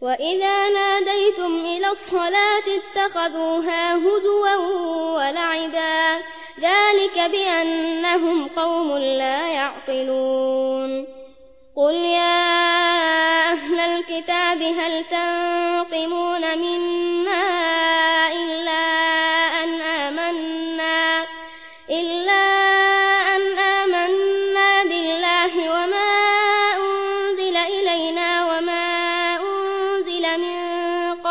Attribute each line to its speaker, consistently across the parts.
Speaker 1: وإذا ناديتم إلى الصلاة اتخذوها هدوا ولعبا ذلك بأنهم قوم لا يعقلون قل يا أهل الكتاب هل تنقمون منا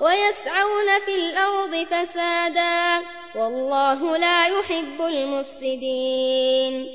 Speaker 1: ويسعون في الأرض فسادا والله لا يحب المفسدين